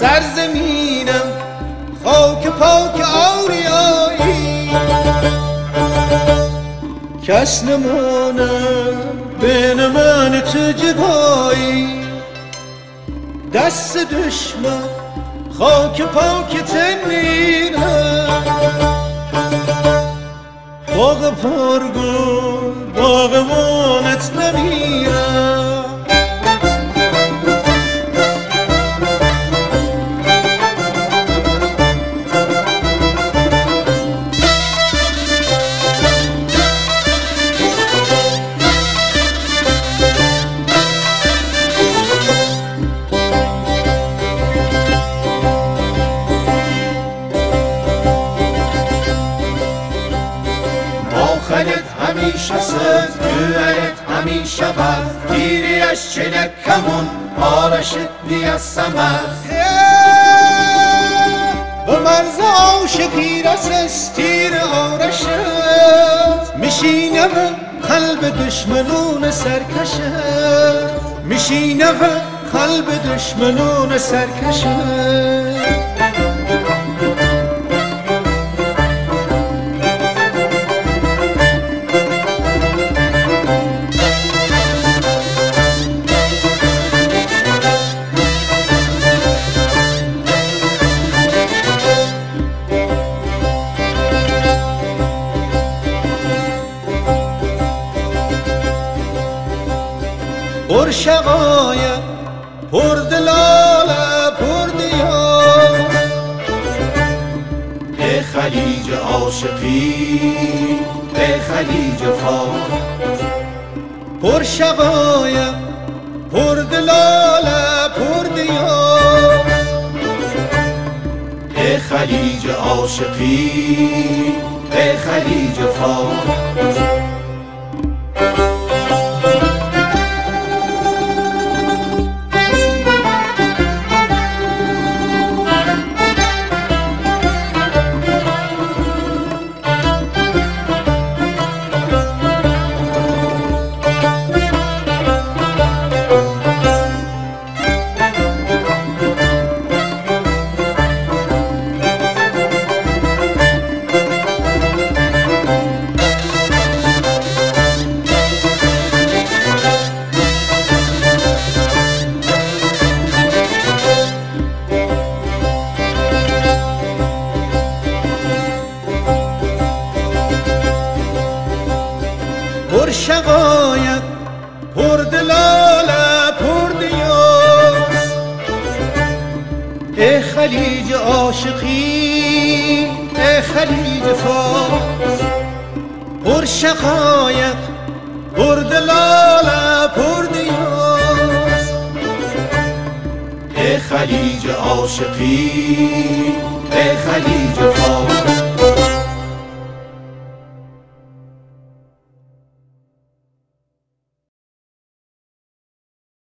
سرزمینم خاک پاک آریایی. کس نمانم بین من تو جبایی دست دشمن خاک پاک تنینم. باغ پرگل آخرت همیشه سر دوالت همیشه بر تیریش چلک کمون آرشت بیا سمر. به مرز عاشقی رسست تیر آرشت میشینه و قلب دشمنون سرکشت میشینه و قلب دشمنون سرکشت پر شقایق پر دلاله پر دیار به خلیج عاشقی به خلیج فار پر شقایق پر دلاله پر دیار به خلیج عاشقی به خلیج فار پر شقایق پر دلاله پر دیاس ای خلیج عاشقی ای خلیج فارس. پر شقایق پر دلاله پر دیاس به خلیج عاشقی به خلیج فار